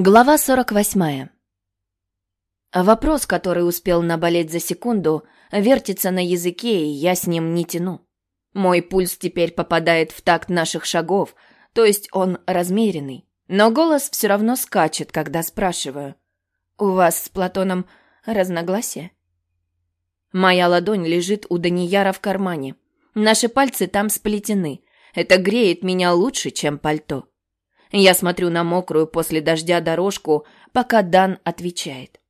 Глава 48. Вопрос, который успел наболеть за секунду, вертится на языке, и я с ним не тяну. Мой пульс теперь попадает в такт наших шагов, то есть он размеренный. Но голос все равно скачет, когда спрашиваю. «У вас с Платоном разногласия?» Моя ладонь лежит у Данияра в кармане. Наши пальцы там сплетены. Это греет меня лучше, чем пальто. Я смотрю на мокрую после дождя дорожку, пока Дан отвечает.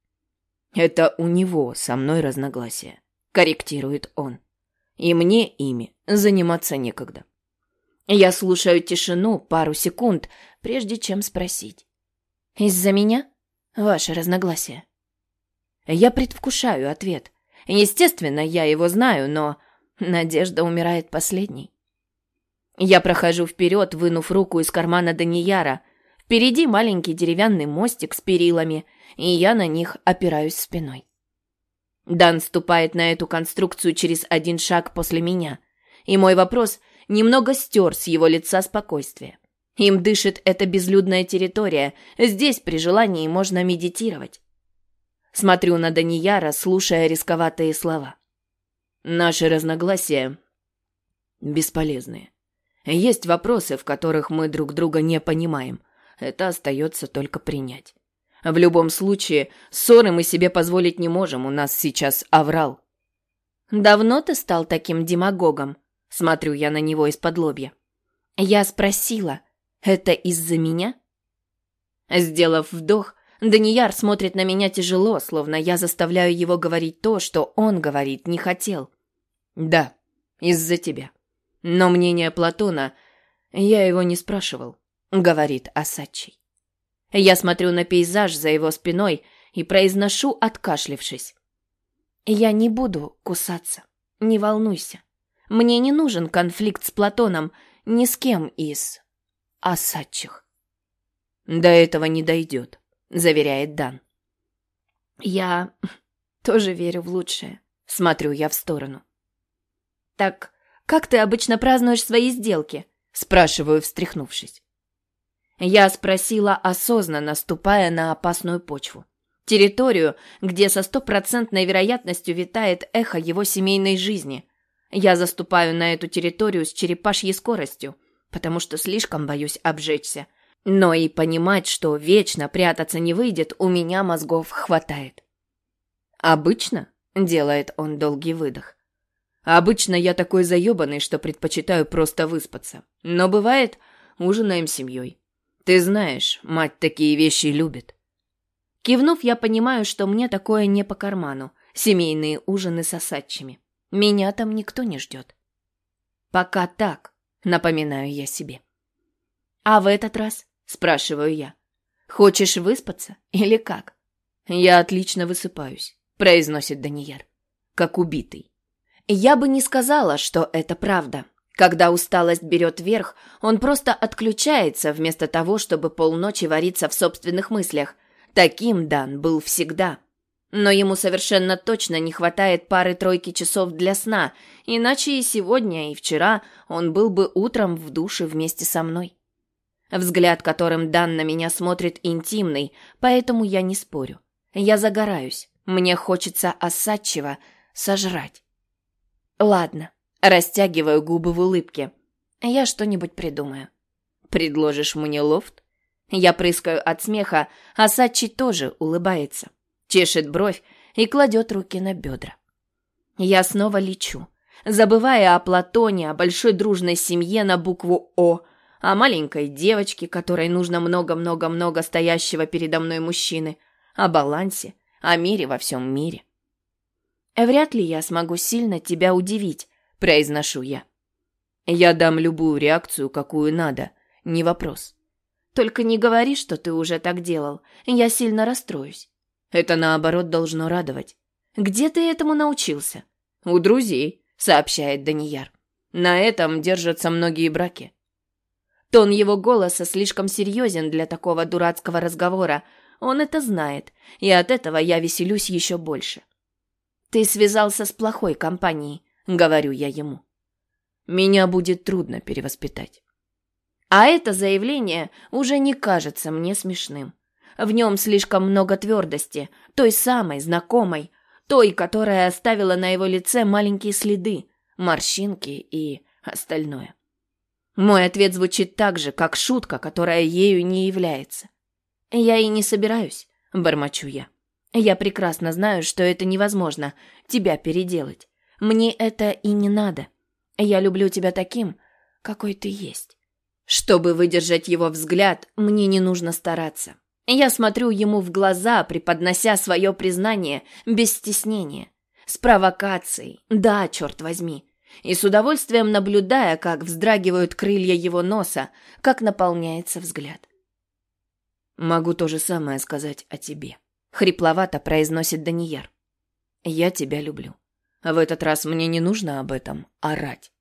«Это у него со мной разногласия», — корректирует он. «И мне ими заниматься некогда». Я слушаю тишину пару секунд, прежде чем спросить. «Из-за меня? Ваше разногласие?» Я предвкушаю ответ. Естественно, я его знаю, но надежда умирает последней. Я прохожу вперед, вынув руку из кармана Данияра. Впереди маленький деревянный мостик с перилами, и я на них опираюсь спиной. Дан ступает на эту конструкцию через один шаг после меня, и мой вопрос немного стер с его лица спокойствие. Им дышит эта безлюдная территория, здесь при желании можно медитировать. Смотрю на Данияра, слушая рисковатые слова. Наши разногласия бесполезные. Есть вопросы, в которых мы друг друга не понимаем. Это остается только принять. В любом случае, ссоры мы себе позволить не можем, у нас сейчас аврал. «Давно ты стал таким демагогом?» Смотрю я на него из-под лобья. Я спросила, это из-за меня? Сделав вдох, Данияр смотрит на меня тяжело, словно я заставляю его говорить то, что он говорить не хотел. «Да, из-за тебя», но мнение Платона я его не спрашивал, говорит Асачий. Я смотрю на пейзаж за его спиной и произношу, откашлившись. Я не буду кусаться, не волнуйся. Мне не нужен конфликт с Платоном ни с кем из Асачих. До этого не дойдет, заверяет Дан. Я тоже верю в лучшее. Смотрю я в сторону. Так «Как ты обычно празднуешь свои сделки?» – спрашиваю, встряхнувшись. Я спросила осознанно, ступая на опасную почву. Территорию, где со стопроцентной вероятностью витает эхо его семейной жизни. Я заступаю на эту территорию с черепашьей скоростью, потому что слишком боюсь обжечься. Но и понимать, что вечно прятаться не выйдет, у меня мозгов хватает. «Обычно?» – делает он долгий выдох. Обычно я такой заебанный, что предпочитаю просто выспаться. Но бывает, ужинаем семьей. Ты знаешь, мать такие вещи любит. Кивнув, я понимаю, что мне такое не по карману. Семейные ужины с осадчими. Меня там никто не ждет. Пока так, напоминаю я себе. А в этот раз, спрашиваю я, хочешь выспаться или как? Я отлично высыпаюсь, произносит Данияр, как убитый. Я бы не сказала, что это правда. Когда усталость берет верх, он просто отключается, вместо того, чтобы полночи вариться в собственных мыслях. Таким Дан был всегда. Но ему совершенно точно не хватает пары-тройки часов для сна, иначе и сегодня, и вчера он был бы утром в душе вместе со мной. Взгляд, которым Дан на меня смотрит, интимный, поэтому я не спорю. Я загораюсь. Мне хочется осадчиво сожрать. Ладно, растягиваю губы в улыбке. Я что-нибудь придумаю. Предложишь мне лофт? Я прыскаю от смеха, а Сачи тоже улыбается. Чешет бровь и кладет руки на бедра. Я снова лечу, забывая о Платоне, о большой дружной семье на букву «О», о маленькой девочке, которой нужно много-много-много стоящего передо мной мужчины, о балансе, о мире во всем мире. «Вряд ли я смогу сильно тебя удивить», — произношу я. «Я дам любую реакцию, какую надо, не вопрос. Только не говори, что ты уже так делал, я сильно расстроюсь. Это, наоборот, должно радовать. Где ты этому научился?» «У друзей», — сообщает Данияр. «На этом держатся многие браки». Тон его голоса слишком серьезен для такого дурацкого разговора. Он это знает, и от этого я веселюсь еще больше. «Ты связался с плохой компанией», — говорю я ему. «Меня будет трудно перевоспитать». А это заявление уже не кажется мне смешным. В нем слишком много твердости, той самой, знакомой, той, которая оставила на его лице маленькие следы, морщинки и остальное. Мой ответ звучит так же, как шутка, которая ею не является. «Я и не собираюсь», — бормочу я. «Я прекрасно знаю, что это невозможно, тебя переделать. Мне это и не надо. Я люблю тебя таким, какой ты есть». Чтобы выдержать его взгляд, мне не нужно стараться. Я смотрю ему в глаза, преподнося свое признание без стеснения. С провокацией, да, черт возьми. И с удовольствием наблюдая, как вздрагивают крылья его носа, как наполняется взгляд. «Могу то же самое сказать о тебе», — хрипловато произносит Данияр. «Я тебя люблю. В этот раз мне не нужно об этом орать».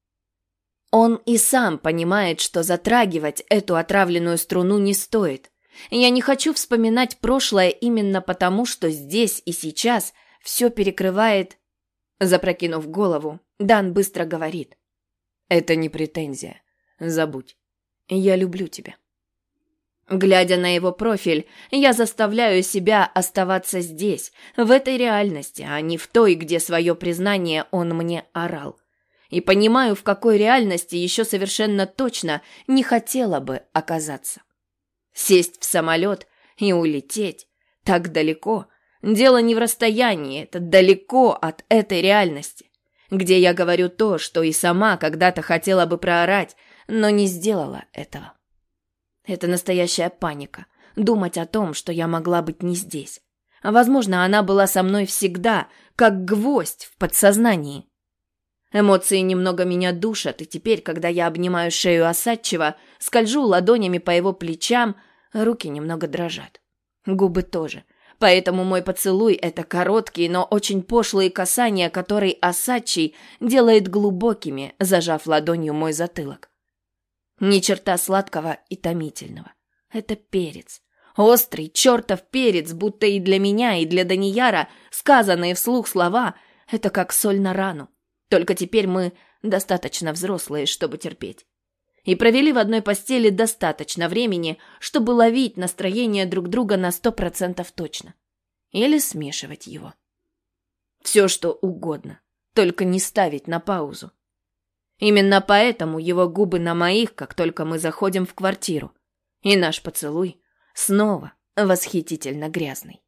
Он и сам понимает, что затрагивать эту отравленную струну не стоит — я не хочу вспоминать прошлое именно потому, что здесь и сейчас все перекрывает... Запрокинув голову, Дан быстро говорит. «Это не претензия. Забудь. Я люблю тебя». Глядя на его профиль, я заставляю себя оставаться здесь, в этой реальности, а не в той, где свое признание он мне орал. И понимаю, в какой реальности еще совершенно точно не хотела бы оказаться. Сесть в самолет и улететь так далеко. Дело не в расстоянии, это далеко от этой реальности, где я говорю то, что и сама когда-то хотела бы проорать, но не сделала этого. Это настоящая паника. Думать о том, что я могла быть не здесь. А возможно, она была со мной всегда, как гвоздь в подсознании. Эмоции немного меня душат, и теперь, когда я обнимаю шею Осадчева, скольжу ладонями по его плечам, руки немного дрожат. Губы тоже. Поэтому мой поцелуй — это короткие, но очень пошлые касания, которые Осадчий делает глубокими, зажав ладонью мой затылок. Ни черта сладкого и томительного. Это перец. Острый чертов перец, будто и для меня, и для Данияра сказанные вслух слова — это как соль на рану. Только теперь мы достаточно взрослые, чтобы терпеть. И провели в одной постели достаточно времени, чтобы ловить настроение друг друга на сто процентов точно. Или смешивать его. Все, что угодно, только не ставить на паузу. Именно поэтому его губы на моих, как только мы заходим в квартиру. И наш поцелуй снова восхитительно грязный.